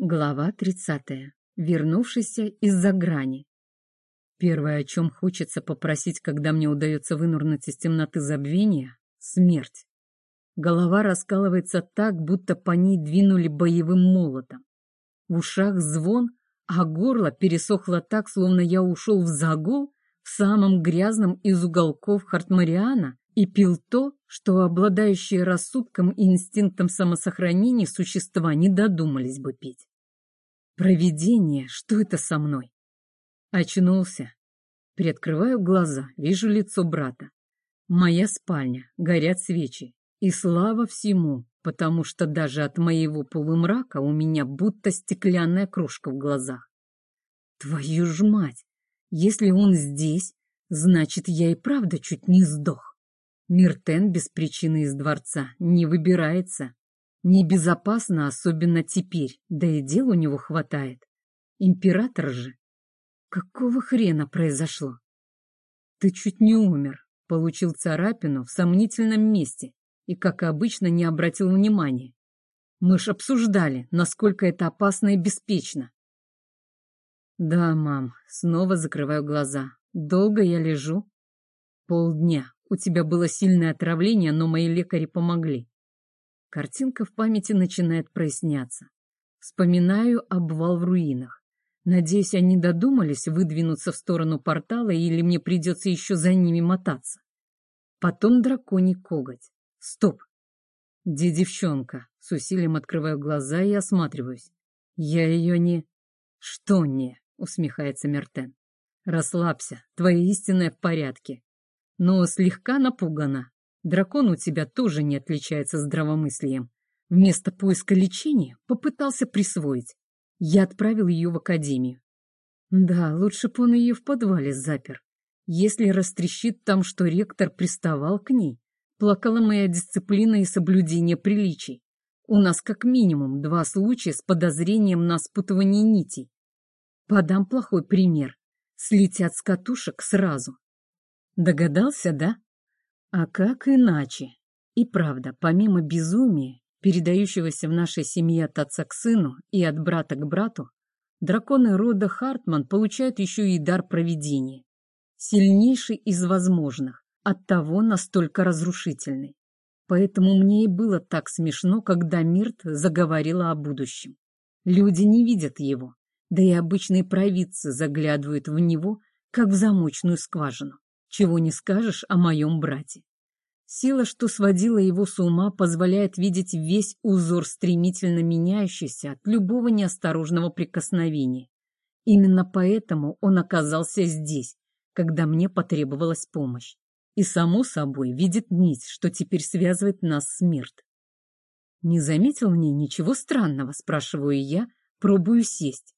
Глава 30. Вернувшийся из-за грани. Первое, о чем хочется попросить, когда мне удается вынурнуть из темноты забвения — смерть. Голова раскалывается так, будто по ней двинули боевым молотом. В ушах звон, а горло пересохло так, словно я ушел в загул в самом грязном из уголков Хартмариана и пил то, что обладающие рассудком и инстинктом самосохранения существа не додумались бы пить. Провидение, что это со мной? Очнулся. Приоткрываю глаза, вижу лицо брата. Моя спальня, горят свечи. И слава всему, потому что даже от моего полумрака у меня будто стеклянная кружка в глазах. Твою ж мать! Если он здесь, значит, я и правда чуть не сдох. Миртен без причины из дворца не выбирается. Небезопасно, особенно теперь, да и дел у него хватает. Император же. Какого хрена произошло? Ты чуть не умер, получил царапину в сомнительном месте и, как обычно, не обратил внимания. Мы ж обсуждали, насколько это опасно и беспечно. Да, мам, снова закрываю глаза. Долго я лежу? Полдня. У тебя было сильное отравление, но мои лекари помогли. Картинка в памяти начинает проясняться. Вспоминаю обвал в руинах. Надеюсь, они додумались выдвинуться в сторону портала или мне придется еще за ними мотаться. Потом драконий коготь. Стоп! Где девчонка? С усилием открываю глаза и осматриваюсь. Я ее не... Что не? Усмехается Мертен. Расслабься, твоя истинная в порядке. Но слегка напугана. Дракон у тебя тоже не отличается здравомыслием. Вместо поиска лечения попытался присвоить. Я отправил ее в академию. Да, лучше бы он ее в подвале запер. Если растрещит там, что ректор приставал к ней, плакала моя дисциплина и соблюдение приличий. У нас как минимум два случая с подозрением на спутывание нитей. Подам плохой пример. Слетят с катушек сразу. Догадался, да? А как иначе? И правда, помимо безумия, передающегося в нашей семье от отца к сыну и от брата к брату, драконы рода Хартман получают еще и дар провидения. Сильнейший из возможных, оттого настолько разрушительный. Поэтому мне и было так смешно, когда Мирт заговорила о будущем. Люди не видят его, да и обычные провидцы заглядывают в него, как в замочную скважину. Чего не скажешь о моем брате. Сила, что сводила его с ума, позволяет видеть весь узор стремительно меняющийся от любого неосторожного прикосновения. Именно поэтому он оказался здесь, когда мне потребовалась помощь. И, само собой, видит нить, что теперь связывает нас с Мирт. «Не заметил в ней ничего странного?» – спрашиваю я, пробую сесть.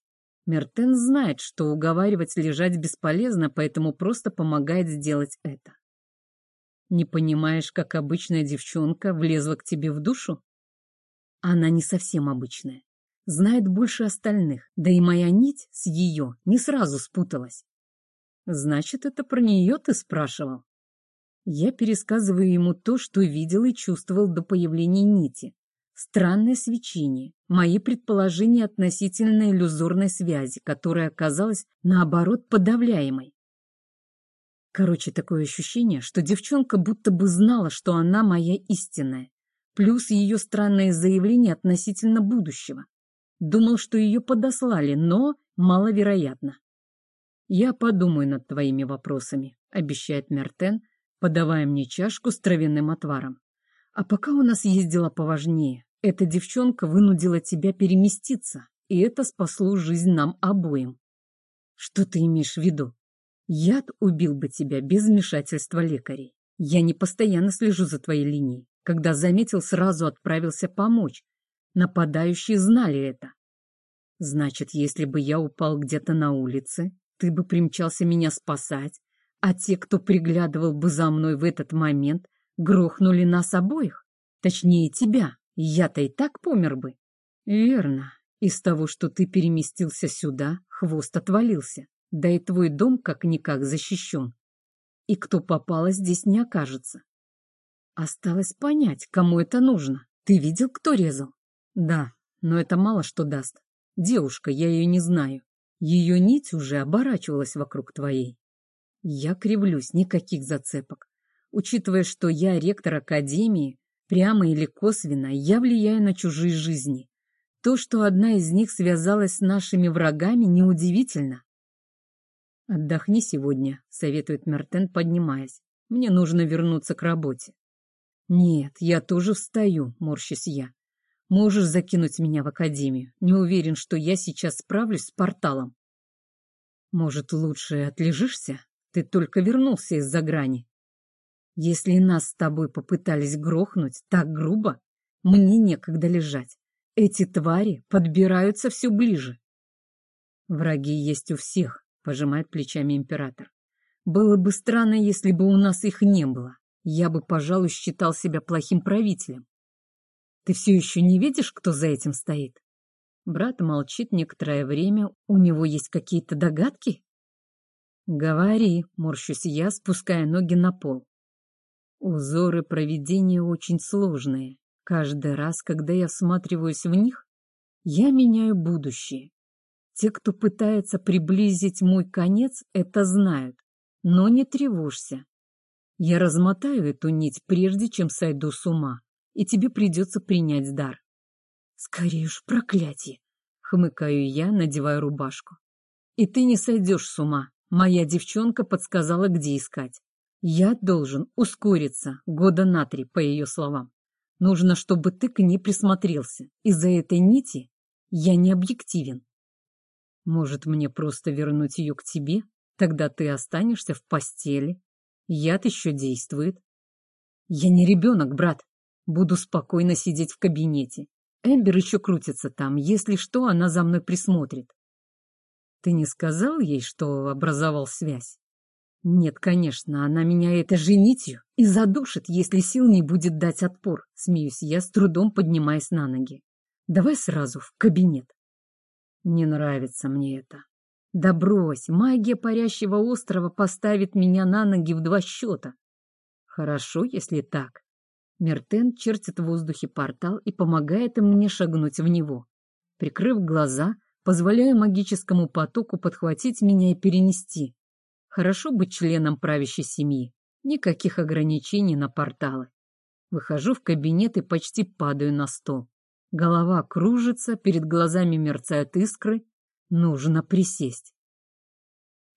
Мертен знает, что уговаривать лежать бесполезно, поэтому просто помогает сделать это. Не понимаешь, как обычная девчонка влезла к тебе в душу? Она не совсем обычная. Знает больше остальных, да и моя нить с ее не сразу спуталась. Значит, это про нее ты спрашивал? Я пересказываю ему то, что видел и чувствовал до появления нити. Странное свечение, мои предположения относительно иллюзорной связи, которая оказалась, наоборот, подавляемой. Короче, такое ощущение, что девчонка будто бы знала, что она моя истинная, плюс ее странное заявление относительно будущего. Думал, что ее подослали, но маловероятно. «Я подумаю над твоими вопросами», — обещает Мертен, подавая мне чашку с травяным отваром. «А пока у нас есть дела поважнее. Эта девчонка вынудила тебя переместиться, и это спасло жизнь нам обоим. Что ты имеешь в виду? Яд убил бы тебя без вмешательства лекарей. Я не постоянно слежу за твоей линией. Когда заметил, сразу отправился помочь. Нападающие знали это. Значит, если бы я упал где-то на улице, ты бы примчался меня спасать, а те, кто приглядывал бы за мной в этот момент, грохнули нас обоих, точнее тебя. Я-то и так помер бы. Верно. Из того, что ты переместился сюда, хвост отвалился. Да и твой дом как-никак защищен. И кто попало, здесь не окажется. Осталось понять, кому это нужно. Ты видел, кто резал? Да, но это мало что даст. Девушка, я ее не знаю. Ее нить уже оборачивалась вокруг твоей. Я кривлюсь, никаких зацепок. Учитывая, что я ректор Академии, прямо или косвенно, я влияю на чужие жизни. То, что одна из них связалась с нашими врагами, неудивительно. «Отдохни сегодня», — советует Мертен, поднимаясь. «Мне нужно вернуться к работе». «Нет, я тоже встаю», — морщусь я. «Можешь закинуть меня в академию. Не уверен, что я сейчас справлюсь с порталом». «Может, лучше отлежишься? Ты только вернулся из-за грани». «Если нас с тобой попытались грохнуть так грубо, мне некогда лежать. Эти твари подбираются все ближе». «Враги есть у всех», — пожимает плечами император. «Было бы странно, если бы у нас их не было. Я бы, пожалуй, считал себя плохим правителем. Ты все еще не видишь, кто за этим стоит?» Брат молчит некоторое время. У него есть какие-то догадки? «Говори», — морщусь я, спуская ноги на пол. Узоры проведения очень сложные. Каждый раз, когда я всматриваюсь в них, я меняю будущее. Те, кто пытается приблизить мой конец, это знают. Но не тревожься. Я размотаю эту нить, прежде чем сойду с ума, и тебе придется принять дар. Скорее уж, проклятие! Хмыкаю я, надевая рубашку. И ты не сойдешь с ума. Моя девчонка подсказала, где искать. Я должен ускориться года на три, по ее словам. Нужно, чтобы ты к ней присмотрелся. Из-за этой нити я не объективен. Может, мне просто вернуть ее к тебе? Тогда ты останешься в постели. Яд еще действует. Я не ребенок, брат. Буду спокойно сидеть в кабинете. Эмбер еще крутится там. Если что, она за мной присмотрит. Ты не сказал ей, что образовал связь? Нет, конечно, она меня этой же нитью и задушит, если сил не будет дать отпор. Смеюсь я, с трудом поднимаясь на ноги. Давай сразу в кабинет. Не нравится мне это. Да брось, магия парящего острова поставит меня на ноги в два счета. Хорошо, если так. Мертен чертит в воздухе портал и помогает мне шагнуть в него. Прикрыв глаза, позволяю магическому потоку подхватить меня и перенести. Хорошо быть членом правящей семьи. Никаких ограничений на порталы. Выхожу в кабинет и почти падаю на стол. Голова кружится, перед глазами мерцают искры. Нужно присесть.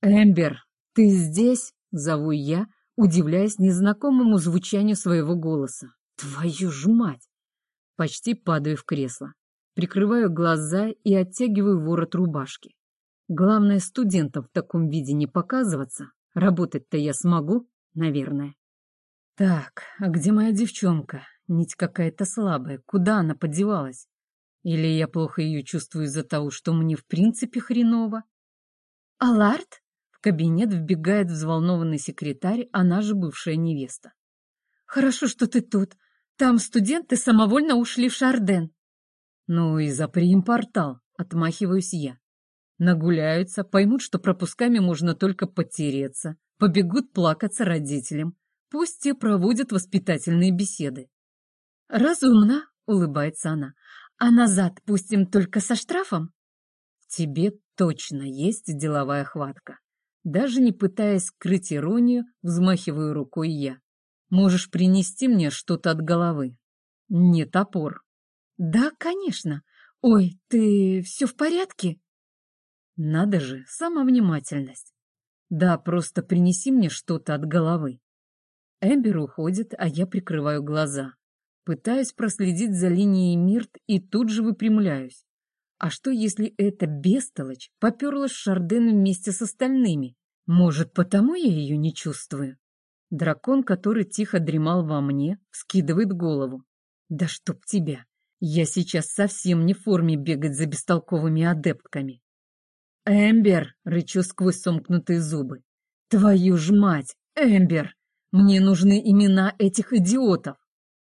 «Эмбер, ты здесь?» — зову я, удивляясь незнакомому звучанию своего голоса. «Твою ж мать!» Почти падаю в кресло. Прикрываю глаза и оттягиваю ворот рубашки. Главное, студентам в таком виде не показываться. Работать-то я смогу, наверное. Так, а где моя девчонка? Нить какая-то слабая. Куда она подевалась? Или я плохо ее чувствую из-за того, что мне в принципе хреново? Аларт? В кабинет вбегает взволнованный секретарь, она же бывшая невеста. Хорошо, что ты тут. Там студенты самовольно ушли в Шарден. Ну и запри им портал, отмахиваюсь я. Нагуляются, поймут, что пропусками можно только потереться, побегут плакаться родителям. Пусть те проводят воспитательные беседы. «Разумно», — улыбается она. «А назад пустим только со штрафом?» «Тебе точно есть деловая хватка». Даже не пытаясь скрыть иронию, взмахиваю рукой я. «Можешь принести мне что-то от головы?» «Не топор». «Да, конечно. Ой, ты все в порядке?» «Надо же, самовнимательность. Да, просто принеси мне что-то от головы». Эмбер уходит, а я прикрываю глаза. Пытаюсь проследить за линией Мирт и тут же выпрямляюсь. А что, если эта бестолочь поперлась в Шарден вместе с остальными? Может, потому я ее не чувствую? Дракон, который тихо дремал во мне, скидывает голову. Да чтоб тебя! Я сейчас совсем не в форме бегать за бестолковыми адептками. «Эмбер!» — рычу сквозь сомкнутые зубы. «Твою ж мать! Эмбер! Мне нужны имена этих идиотов!»